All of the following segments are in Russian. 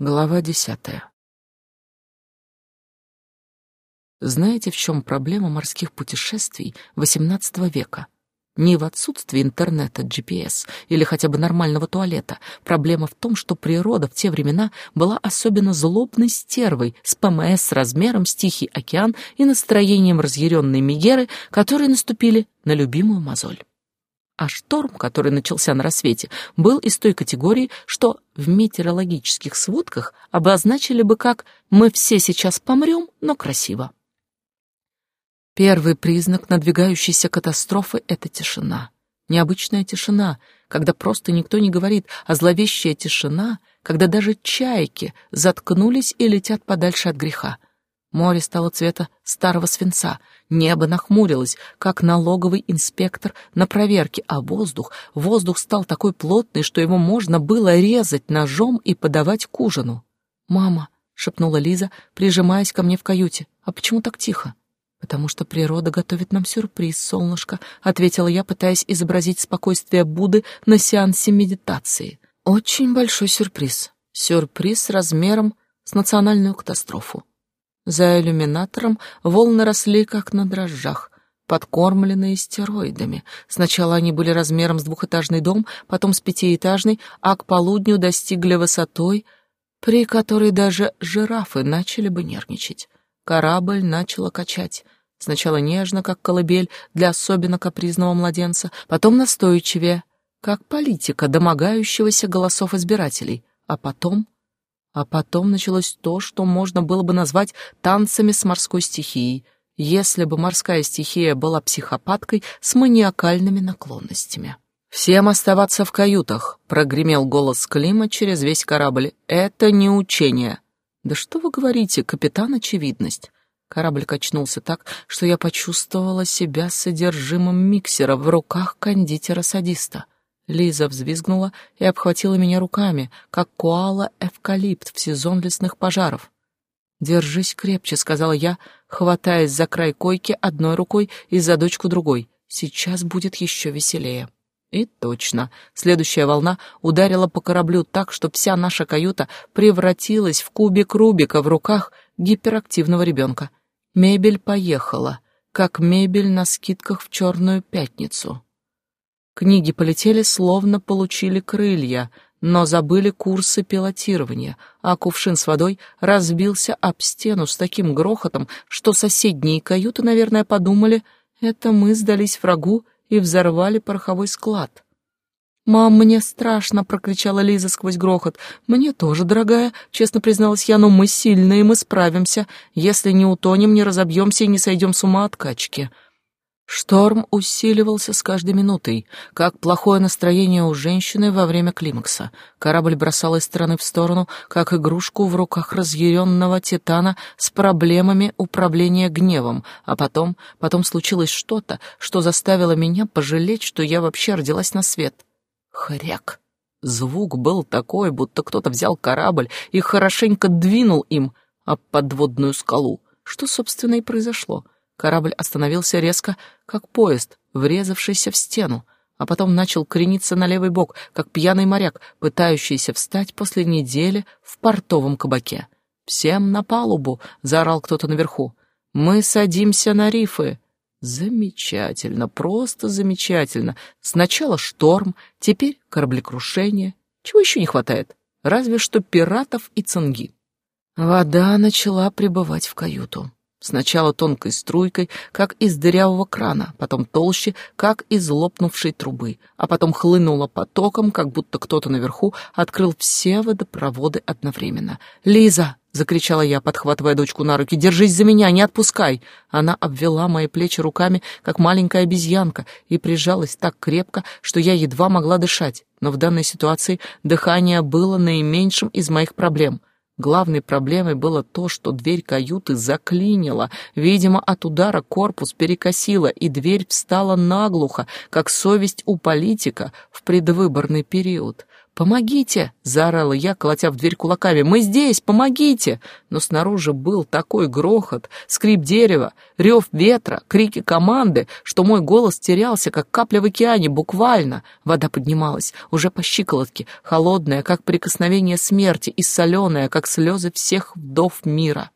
Глава десятая. Знаете, в чем проблема морских путешествий XVIII века? Не в отсутствии интернета, GPS или хотя бы нормального туалета. Проблема в том, что природа в те времена была особенно злобной стервой с ПМС с размером с Тихий океан и настроением разъяренной Мегеры, которые наступили на любимую мозоль. А шторм, который начался на рассвете, был из той категории, что в метеорологических сводках обозначили бы как «мы все сейчас помрем, но красиво». Первый признак надвигающейся катастрофы — это тишина. Необычная тишина, когда просто никто не говорит, а зловещая тишина, когда даже чайки заткнулись и летят подальше от греха. Море стало цвета старого свинца, небо нахмурилось, как налоговый инспектор на проверке, а воздух, воздух стал такой плотный, что его можно было резать ножом и подавать к ужину. «Мама», — шепнула Лиза, прижимаясь ко мне в каюте, — «а почему так тихо?» «Потому что природа готовит нам сюрприз, солнышко», — ответила я, пытаясь изобразить спокойствие Будды на сеансе медитации. «Очень большой сюрприз. Сюрприз размером с национальную катастрофу. За иллюминатором волны росли, как на дрожжах, подкормленные стероидами. Сначала они были размером с двухэтажный дом, потом с пятиэтажный, а к полудню достигли высотой, при которой даже жирафы начали бы нервничать. Корабль начала качать. Сначала нежно, как колыбель для особенно капризного младенца, потом настойчивее, как политика домогающегося голосов избирателей, а потом а потом началось то, что можно было бы назвать танцами с морской стихией, если бы морская стихия была психопаткой с маниакальными наклонностями. «Всем оставаться в каютах», — прогремел голос Клима через весь корабль. «Это не учение». «Да что вы говорите, капитан Очевидность?» Корабль качнулся так, что я почувствовала себя содержимым миксера в руках кондитера-садиста. Лиза взвизгнула и обхватила меня руками, как коала-эвкалипт в сезон лесных пожаров. «Держись крепче», — сказала я, хватаясь за край койки одной рукой и за дочку другой. «Сейчас будет еще веселее». И точно, следующая волна ударила по кораблю так, что вся наша каюта превратилась в кубик Рубика в руках гиперактивного ребенка. Мебель поехала, как мебель на скидках в Черную пятницу. Книги полетели, словно получили крылья, но забыли курсы пилотирования, а кувшин с водой разбился об стену с таким грохотом, что соседние каюты, наверное, подумали, это мы сдались врагу и взорвали пороховой склад. «Мам, мне страшно!» — прокричала Лиза сквозь грохот. «Мне тоже, дорогая», — честно призналась я, — «но мы сильные, мы справимся. Если не утонем, не разобьемся и не сойдем с ума от качки». Шторм усиливался с каждой минутой, как плохое настроение у женщины во время климакса. Корабль бросал из стороны в сторону, как игрушку в руках разъяренного титана с проблемами управления гневом, а потом, потом случилось что-то, что заставило меня пожалеть, что я вообще родилась на свет. Хряк! Звук был такой, будто кто-то взял корабль и хорошенько двинул им об подводную скалу, что, собственно, и произошло — Корабль остановился резко, как поезд, врезавшийся в стену, а потом начал крениться на левый бок, как пьяный моряк, пытающийся встать после недели в портовом кабаке. «Всем на палубу!» — заорал кто-то наверху. «Мы садимся на рифы!» Замечательно, просто замечательно. Сначала шторм, теперь кораблекрушение. Чего еще не хватает? Разве что пиратов и цинги. Вода начала прибывать в каюту. Сначала тонкой струйкой, как из дырявого крана, потом толще, как из лопнувшей трубы, а потом хлынула потоком, как будто кто-то наверху открыл все водопроводы одновременно. «Лиза!» — закричала я, подхватывая дочку на руки. «Держись за меня, не отпускай!» Она обвела мои плечи руками, как маленькая обезьянка, и прижалась так крепко, что я едва могла дышать. Но в данной ситуации дыхание было наименьшим из моих проблем — Главной проблемой было то, что дверь каюты заклинила. Видимо, от удара корпус перекосило, и дверь встала наглухо, как совесть у политика в предвыборный период. «Помогите!» — заорала я, колотя в дверь кулаками. «Мы здесь! Помогите!» Но снаружи был такой грохот, скрип дерева, рев ветра, крики команды, что мой голос терялся, как капля в океане, буквально. Вода поднималась, уже по щиколотке, холодная, как прикосновение смерти, и соленая, как слезы всех вдов мира.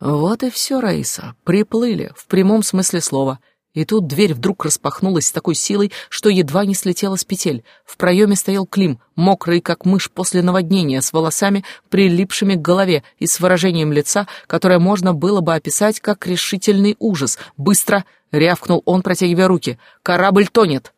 Вот и все, Раиса, приплыли, в прямом смысле слова — и тут дверь вдруг распахнулась с такой силой, что едва не слетела с петель. В проеме стоял Клим, мокрый, как мышь после наводнения, с волосами, прилипшими к голове, и с выражением лица, которое можно было бы описать как решительный ужас. «Быстро!» — рявкнул он, протягивая руки. «Корабль тонет!»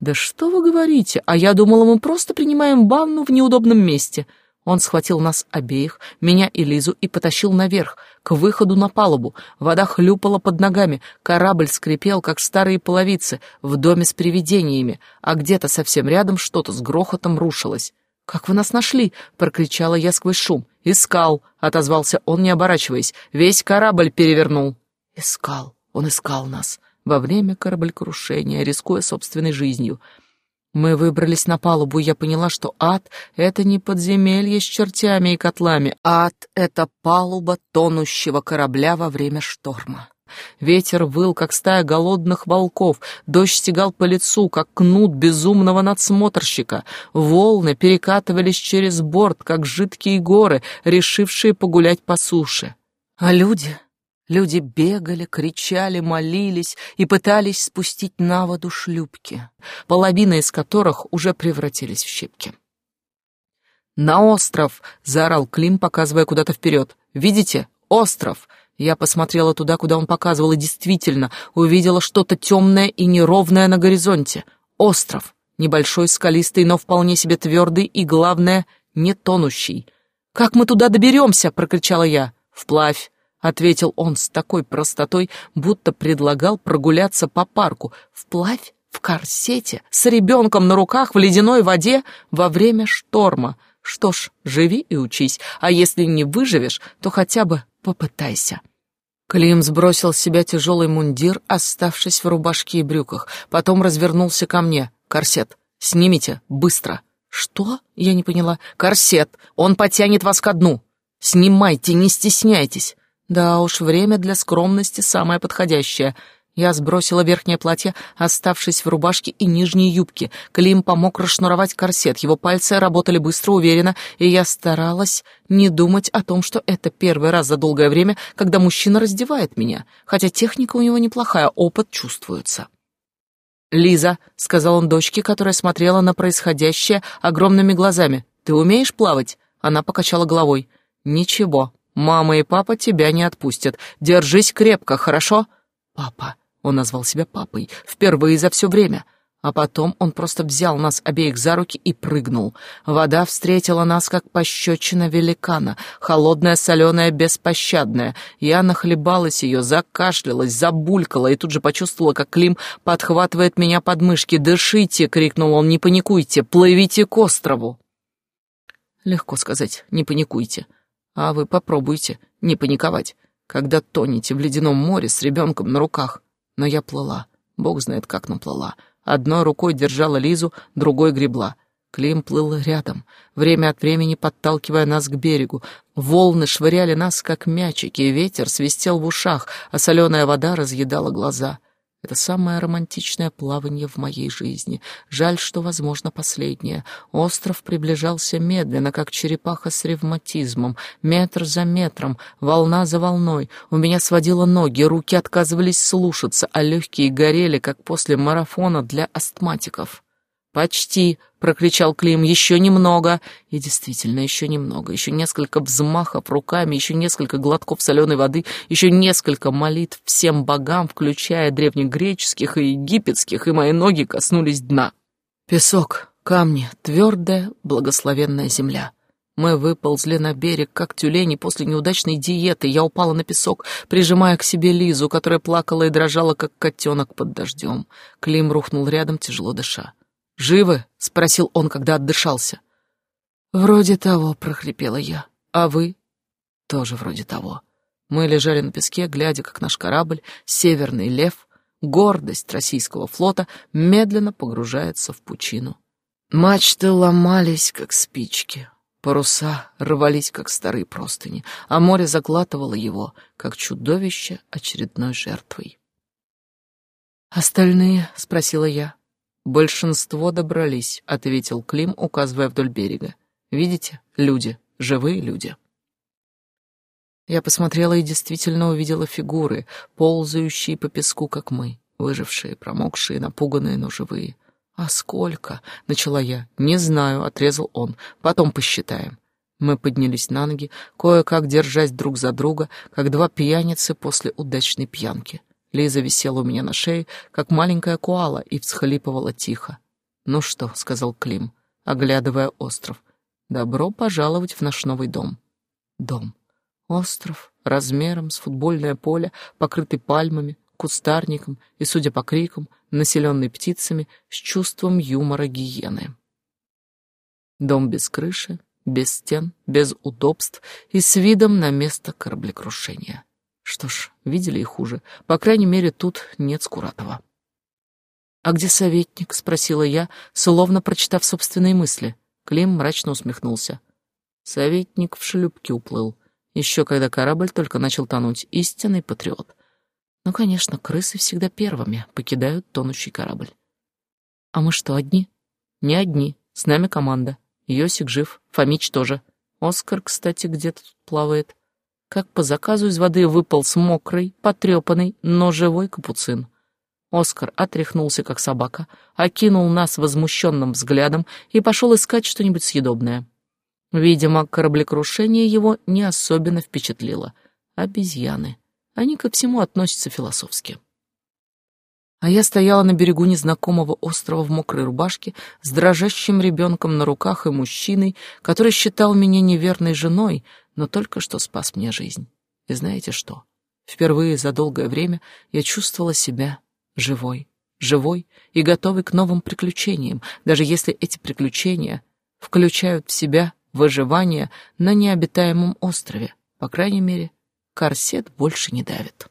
«Да что вы говорите? А я думала, мы просто принимаем ванну в неудобном месте». Он схватил нас обеих, меня и Лизу, и потащил наверх, к выходу на палубу. Вода хлюпала под ногами, корабль скрипел, как старые половицы, в доме с привидениями, а где-то совсем рядом что-то с грохотом рушилось. «Как вы нас нашли?» — прокричала я сквозь шум. «Искал», — отозвался он, не оборачиваясь. «Весь корабль перевернул». «Искал, он искал нас» во время кораблекрушения, рискуя собственной жизнью. Мы выбрались на палубу, я поняла, что ад — это не подземелье с чертями и котлами. Ад — это палуба тонущего корабля во время шторма. Ветер выл, как стая голодных волков, дождь стегал по лицу, как кнут безумного надсмотрщика. Волны перекатывались через борт, как жидкие горы, решившие погулять по суше. А люди Люди бегали, кричали, молились и пытались спустить на воду шлюпки, половина из которых уже превратились в щепки. «На остров!» — заорал Клим, показывая куда-то вперед. «Видите? Остров!» Я посмотрела туда, куда он показывал, и действительно увидела что-то темное и неровное на горизонте. Остров. Небольшой, скалистый, но вполне себе твердый и, главное, не тонущий. «Как мы туда доберемся?» — прокричала я. «Вплавь!» — ответил он с такой простотой, будто предлагал прогуляться по парку. «Вплавь? В корсете? С ребенком на руках в ледяной воде? Во время шторма? Что ж, живи и учись, а если не выживешь, то хотя бы попытайся». Клим сбросил с себя тяжелый мундир, оставшись в рубашке и брюках. Потом развернулся ко мне. «Корсет. Снимите. Быстро». «Что?» — я не поняла. «Корсет. Он потянет вас ко дну. Снимайте, не стесняйтесь». Да уж, время для скромности самое подходящее. Я сбросила верхнее платье, оставшись в рубашке и нижней юбке. Клим помог расшнуровать корсет. Его пальцы работали быстро, уверенно, и я старалась не думать о том, что это первый раз за долгое время, когда мужчина раздевает меня. Хотя техника у него неплохая, опыт чувствуется. «Лиза», — сказал он дочке, которая смотрела на происходящее огромными глазами, — «ты умеешь плавать?» Она покачала головой. «Ничего, Мама и папа тебя не отпустят. Держись крепко, хорошо? Папа. Он назвал себя папой. Впервые за все время. А потом он просто взял нас обеих за руки и прыгнул. Вода встретила нас, как пощечина великана, холодная, соленая, беспощадная. Я нахлебалась ее, закашлялась, забулькала и тут же почувствовала, как Клим подхватывает меня под мышки. «Дышите!» — крикнул он. «Не паникуйте! Плывите к острову!» Легко сказать «не паникуйте». А вы попробуйте не паниковать, когда тонете в ледяном море с ребенком на руках. Но я плыла, бог знает как наплыла. Одной рукой держала Лизу, другой гребла. Клим плыл рядом, время от времени подталкивая нас к берегу. Волны швыряли нас, как мячики, ветер свистел в ушах, а соленая вода разъедала глаза. Это самое романтичное плавание в моей жизни. Жаль, что, возможно, последнее. Остров приближался медленно, как черепаха с ревматизмом, метр за метром, волна за волной. У меня сводило ноги, руки отказывались слушаться, а легкие горели, как после марафона для астматиков. «Почти!» — прокричал Клим. «Еще немного!» И действительно, еще немного. Еще несколько взмахов руками, еще несколько глотков соленой воды, еще несколько молитв всем богам, включая древнегреческих и египетских, и мои ноги коснулись дна. Песок, камни, твердая, благословенная земля. Мы выползли на берег, как тюлени после неудачной диеты. Я упала на песок, прижимая к себе Лизу, которая плакала и дрожала, как котенок под дождем. Клим рухнул рядом, тяжело дыша. «Живы?» — спросил он, когда отдышался. «Вроде того», — прохрипела я. «А вы?» «Тоже вроде того». Мы лежали на песке, глядя, как наш корабль, «Северный лев», гордость российского флота, медленно погружается в пучину. Мачты ломались, как спички, паруса рвались, как старые простыни, а море заглатывало его, как чудовище очередной жертвой. «Остальные?» — спросила я. «Большинство добрались», — ответил Клим, указывая вдоль берега. «Видите? Люди. Живые люди». Я посмотрела и действительно увидела фигуры, ползающие по песку, как мы, выжившие, промокшие, напуганные, но живые. «А сколько?» — начала я. «Не знаю», — отрезал он. «Потом посчитаем». Мы поднялись на ноги, кое-как держась друг за друга, как два пьяницы после удачной пьянки. Лиза висела у меня на шее, как маленькая куала, и всхлипывала тихо. «Ну что?» — сказал Клим, оглядывая остров. «Добро пожаловать в наш новый дом». Дом. Остров размером с футбольное поле, покрытый пальмами, кустарником и, судя по крикам, населенный птицами с чувством юмора гиены. Дом без крыши, без стен, без удобств и с видом на место кораблекрушения. Что ж, видели и хуже. По крайней мере, тут нет Скуратова. «А где советник?» — спросила я, словно прочитав собственные мысли. Клим мрачно усмехнулся. Советник в шлюпке уплыл. Еще когда корабль только начал тонуть. Истинный патриот. Ну, конечно, крысы всегда первыми покидают тонущий корабль. А мы что, одни? Не одни. С нами команда. Йосик жив, Фомич тоже. Оскар, кстати, где-то плавает как по заказу из воды выпал с мокрый, потрепанный, но живой капуцин. Оскар отряхнулся, как собака, окинул нас возмущенным взглядом и пошел искать что-нибудь съедобное. Видимо, кораблекрушение его не особенно впечатлило. Обезьяны. Они ко всему относятся философски. А я стояла на берегу незнакомого острова в мокрой рубашке с дрожащим ребенком на руках и мужчиной, который считал меня неверной женой, но только что спас мне жизнь. И знаете что? Впервые за долгое время я чувствовала себя живой, живой и готовой к новым приключениям, даже если эти приключения включают в себя выживание на необитаемом острове. По крайней мере, корсет больше не давит.